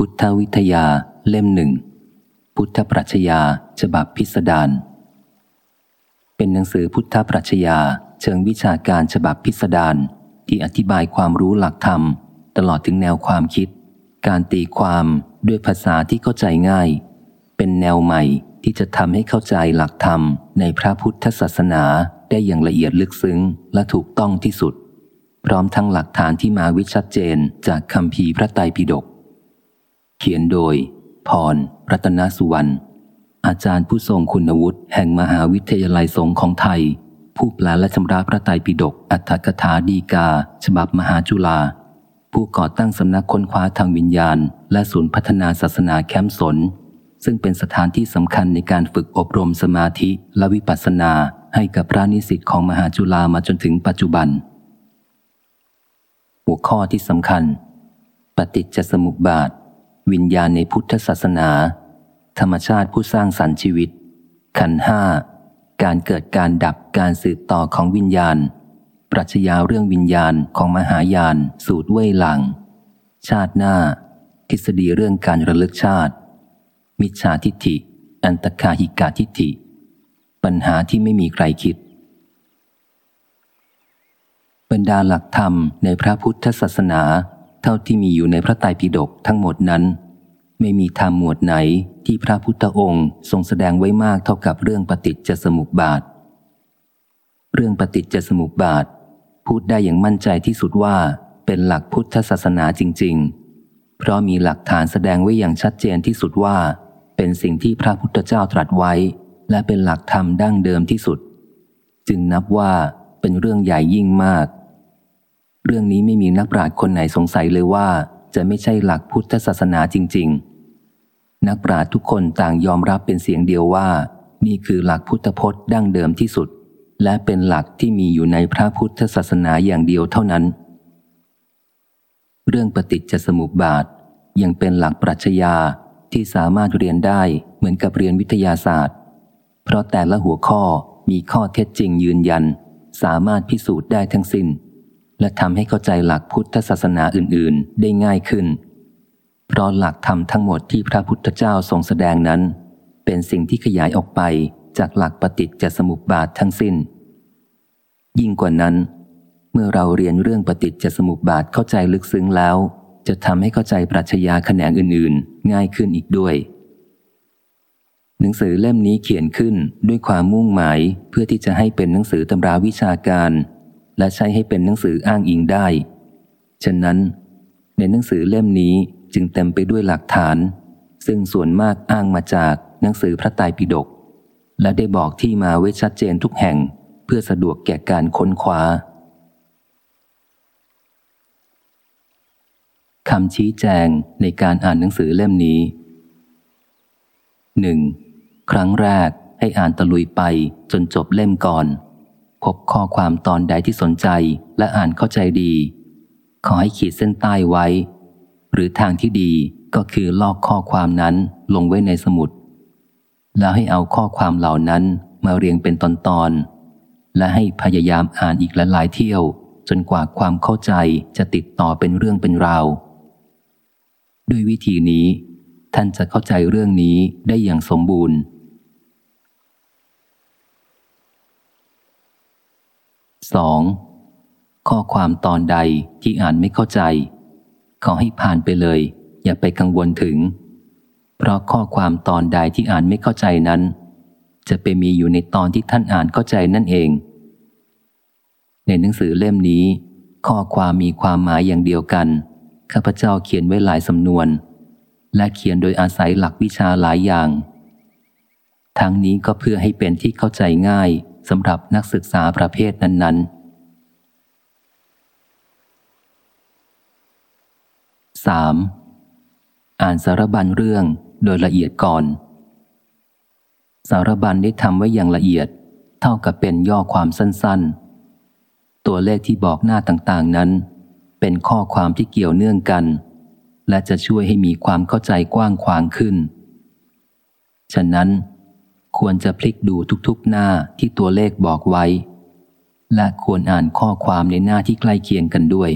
พุทธวิทยาเล่มหนึ่ง พุทธปรัชญาฉบับพิสดารเป็นหนังสือพุทธปรัชญาเชิงวิชาการฉบับพิสดารที่อธิบายความรู้หลักธรรม ตลอดถึงแนวความคิด การตีความด้วยภาษาที่เข้าใจง่าย เป็นแนวใหม่ที่จะทำให้เข้าใจหลักธรรมในพระพุทธศาสนาได้อย่างละเอียดลึกซึ้งและถูกต้องที่สุด พร้อมทั้งหลักฐานที่มาวิชัดเจนจากคำพีพระไตรปิฎก เขียนโดย พร รัตนสุวรรณ อาจารย์ผู้ทรงคุณวุฒิแห่งมหาวิทยาลัยสงฆ์ของไทย ผู้แปลและชำระพระไตรปิฎกอัตถกถาดีกา ฉบับมหาจุฬาผู้ก่อตั้งสำนักค้นคว้าทางวิญญาณ และศูนย์พัฒนาศาสนาแคมป์สน ซึ่งเป็นสถานที่สำคัญในการฝึกอบรมสมาธิและวิปัสสนาให้กับพระนิสิตของมหาจุฬามาจนถึงปัจจุบัน หัวข้อที่สำคัญ ปฏิจจสมุปบาท วิญญาณในพุทธศาสนา ธรรมชาติผู้สร้างสรรค์ชีวิต ขันห้า การเกิดการดับการสืบต่อของวิญญาณ ปรัชญาเรื่องวิญญาณของมหายาน สูตรเว่ยหลัง ชาติหน้า ทฤษฎีเรื่องการระลึกชาติ มิจฉาทิฏฐิ อันตคาหิกาทิฏฐิ ปัญหาที่ไม่มีใครคิด บรรดาหลักธรรมในพระพุทธศาสนา ท่าที่มีอยู่ในพระไตรปิฎกทั้งหมดนั้น ไม่มีธรรมหมวดไหนที่พระพุทธองค์ทรงแสดงไว้มากเท่ากับเรื่องปฏิจจสมุปบาท เรื่องปฏิจจสมุปบาท พูดได้อย่างมั่นใจที่สุดว่าเป็นหลักพุทธศาสนาจริง ๆ เพราะมีหลักฐานแสดงไว้อย่างชัดเจนที่สุดว่า เป็นสิ่งที่พระพุทธเจ้าตรัสไว้ และเป็นหลักธรรมดั้งเดิมที่สุด จึงนับว่าเป็นเรื่องใหญ่ยิ่งมาก เรื่องนี้ไม่มีนักปราชญ์คนไหนสงสัยเลยว่า จะไม่ใช่หลักพุทธศาสนาจริง ๆ นักปราชญ์ทุกคนต่างยอมรับเป็นเสียงเดียวว่า นี่คือหลักพุทธพจน์ดั้งเดิมที่สุด และเป็นหลักที่มีอยู่ในพระพุทธศาสนาอย่างเดียวเท่านั้น เรื่องปฏิจจสมุปบาทยังเป็นหลักปรัชญาที่สามารถเรียนได้เหมือนกับเรียนวิทยาศาสตร์ เพราะแต่ละหัวข้อมีข้อเท็จจริงยืนยัน สามารถพิสูจน์ได้ทั้งสิน้น และทำให้เข้าใจหลักพุทธศาสนาอื่น ๆ ได้ง่ายขึ้น เพราะหลักธรรมทั้งหมดที่พระพุทธเจ้าทรงแสดงนั้น เป็นสิ่งที่ขยายออกไปจากหลักปฏิจจสมุปบาททั้งสิน้น ยิ่งกว่านั้น เมื่อเราเรียนเรื่องปฏิจจสมุปบาทเข้าใจลึกซึ้งแล้ว จะทำให้เข้าใจปรัชญาแขนงอื่น ๆ ง่ายขึ้นอีกด้วยหนังสือเล่มนี้เขียนขึ้นด้วยความมุ่งหมายเพื่อที่จะให้เป็นหนังสือตำราวิชาการ และใช้ให้เป็นหนังสืออ้างอิงได้ ฉะนั้น ในหนังสือเล่มนี้จึงเต็มไปด้วยหลักฐาน ซึ่งส่วนมากอ้างมาจากหนังสือพระไตรปิฎกและได้บอกที่มาไว้ชัดเจนทุกแห่งเพื่อสะดวกแก่การค้นคว้าคำชี้แจงในการอ่านหนังสือเล่มนี้หนึ่งครั้งแรกให้อ่านตะลุยไปจนจบเล่มก่อน พบข้อความตอนใดที่สนใจและอ่านเข้าใจดี ขอให้ขีดเส้นใต้ไว้ หรือทางที่ดีก็คือลอกข้อความนั้นลงไว้ในสมุด แล้วให้เอาข้อความเหล่านั้นมาเรียงเป็นตอนๆและให้พยายามอ่านอีกหลายเที่ยว จนกว่าความเข้าใจจะติดต่อเป็นเรื่องเป็นราว ด้วยวิธีนี้ ท่านจะเข้าใจเรื่องนี้ได้อย่างสมบูรณ์ 2. ข้อความตอนใดที่อ่านไม่เข้าใจ ขอให้ผ่านไปเลย อย่าไปกังวลถึง เพราะข้อความตอนใดที่อ่านไม่เข้าใจนั้น จะไปมีอยู่ในตอนที่ท่านอ่านเข้าใจนั่นเอง ในหนังสือเล่มนี้ ข้อความมีความหมายอย่างเดียวกันข้าพเจ้าเขียนไว้หลายสำนวน และเขียนโดยอาศัยหลักวิชาหลายอย่าง ทั้งนี้ก็เพื่อให้เป็นที่เข้าใจง่าย สำหรับนักศึกษาประเภทนั้นๆ 3. อ่านสารบัญเรื่องโดยละเอียดก่อน สารบัญได้ทำไว้อย่างละเอียด เท่ากับเป็นย่อความสั้นๆ ตัวเลขที่บอกหน้าต่างๆนั้น เป็นข้อความที่เกี่ยวเนื่องกัน และจะช่วยให้มีความเข้าใจกว้างขวางขึ้น ฉะนั้น ควรจะพลิกดูทุกๆหน้าที่ตัวเลขบอกไว้ และควรอ่านข้อความในหน้าที่ใกล้เคียงกันด้วย